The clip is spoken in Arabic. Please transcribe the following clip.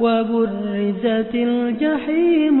وبرزت الجحيم